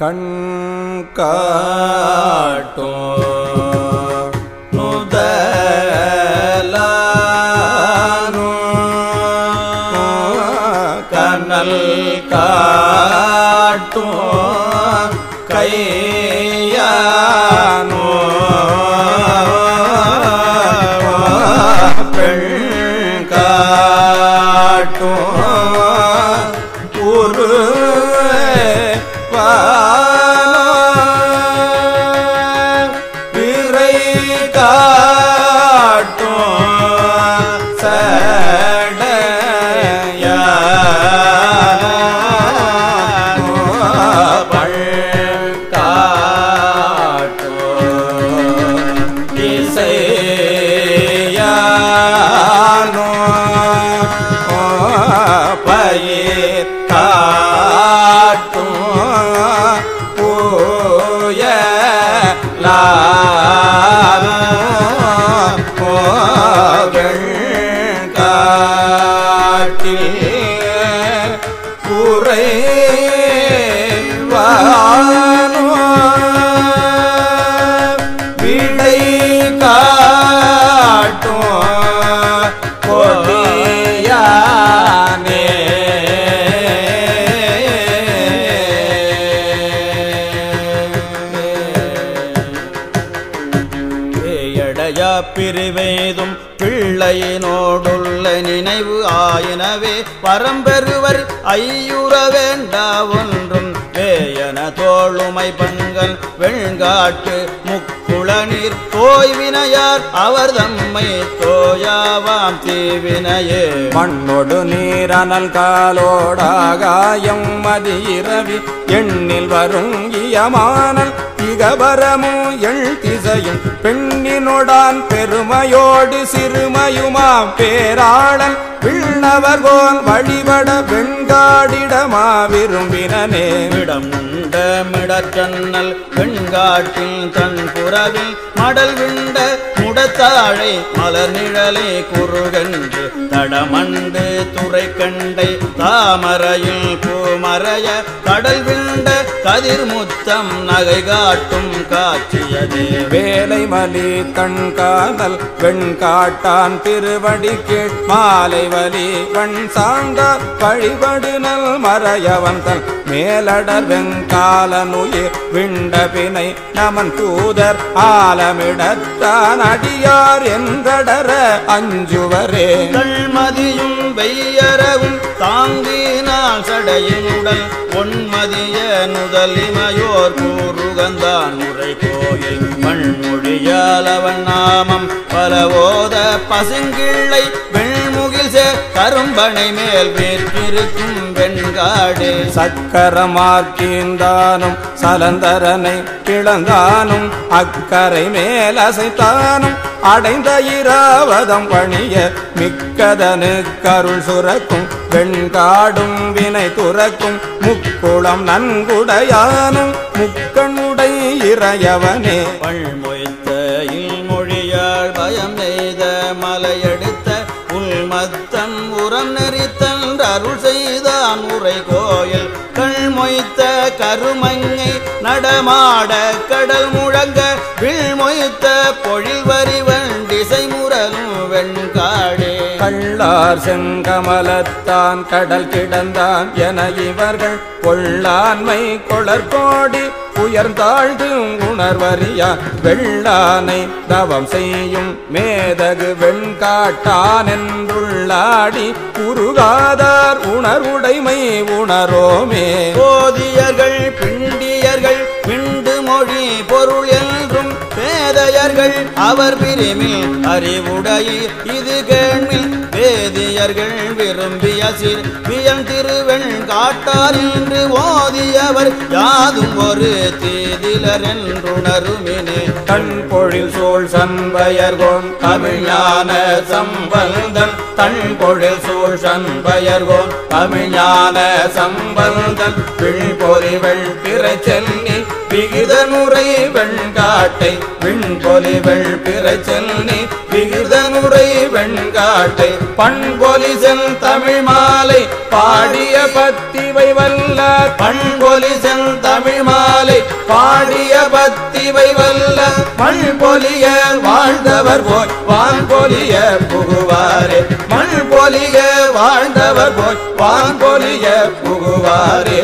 கண் காட்டும் நுதலானும் கனல் காட்டும் கை பிறை காட்டும் சடையாள் காட்டும் இசையானோ கூரை பிரிவேதும் பிள்ளையினோடுள்ள நினைவு ஆயினவே பரம்பெருவர் ஐயுற வேண்டா ஒன்றும் வேயன தோளுமை பங்கல் வெண்காட்டு முக்க குளநீர் தோய்வினையார் அவர் தம்மை தோயாவாம் தீவினையே. மண்ணொடு நீரனல் காலோடாகாயம் மதி இரவி எண்ணில் வரும் இயமானல் இகபரமும் எள் திசையும் பெண்ணினொடான் பெருமையோடு சிறுமையுமாம் பேராளன். விண்ணவர்கோன் வழிபட வெண்காடிடமா விரும்பினனே இடம் உண்ட மிடற்றன்னல் வெண்காட்டில் தன் புறவில் மடல் விண்ட முடத்தாழை மலர் நிழலே குறுகன்று தடமண்டு துறை கண்டை தாமரையில் பூமறைய கடல் விண்ட கதிர் முத்தம் நகை காட்டும் காட்சியதே. வேலை மலி தன் காதல் வெண்காட்டான் திருவடி கீழ் மாலை வலி கண் சார்ந்தார் வழிபடு நல் மறையவன் தன் மேலடர் வெங்காலனுயிர் விண்டபினை நமன் தூதர் ஆலமிடத்தான் அடியார் என்றடர அஞ்சுவரே. கள்மதியும் வெய்யரவும் தாங்கினால் சடையினுடல் பொன்மதிய நுதலிமையோர் கூறுகந்தான் முறை கோயில் மண்மொழியால் அவன் நாமம் பலவோத பசுங்கிள்ளை வெள்ள சேர் கரும்பனை மேல் வேற்றிருக்கும் வெண்காடு. சக்கரமார்க்கீந்தானும் சலந்தரனை கிளந்தானும் அக்கரை மேல் அசைத்தானும் அடைந்த இராவதம் பணிய மிக்கதனு கருள் சுரக்கும் வெண்காடும் வினை துறக்கும் முக்குளம் நன்குடையானும் முக்கண்ணுடை இறையவனே. பழ்மொய்த்த இல்மொழியாள் பயம் நெய்த மலையெடுத்த உள்மத்தன் தன் அருள் செய்தான் உரை கோயில். கள்மொய்த்த கருமங்கை நடமாட கடல் முழங்க விழ்மொய்த்த பொழில் வரிவன் திசை முரலும் வெண்காடே. கள்ளார் செங்கமலத்தான் கடல் கிடந்தான் என இவர்கள் கொள்ளாண்மை கொளர்கோடி உயர்ந்தாழ்ந்து உணர்வறியா வெள்ளானை தவம் செய்யும் மேதகு வெண்காட்டான் என்றுள்ளாடி உருகாதார் உணர்வுடைமை உணரோமே. போதியர்கள் பிண்டியர்கள் பிண்டு மொழி பொருள் என்றும் பேதையர்கள் அவர் பிரிமில் அறிவுடைய இது கேள்மில் வேதியர்கள் விரும்பிய சீர். வியன் திருவெண் காட்டார் என்று ஓதியவர் யாதும் ஒரு தீதிலர் என்றுணருமினே. தன் பொழில் சூழ் சண்பயர்கோன் தமிழ்ஞான சம்பந்தன். தன் பொழில் சூழ் சண்பயர்கோன் தமிழ்ஞான சம்பந்தன். விண்பொறி பொறிவள் சென்னி விகிதமுறை வெண்காட்டை. விண்பொலிவள் வெள்பிறை சென்னி காட்டை பண்பொலி செல் தமிழ் மாலை பாடிய பத்திவை வல்ல பண்பொலி செல் தமிழ் மாலை பாடிய பத்திவை வல்ல மண் பொலிய வாழ்ந்தவர் போய் வான்பொலிய புகுவாரே. மண் பொலிய வாழ்ந்தவர் போய் வான்பொலிய புகுவாரே.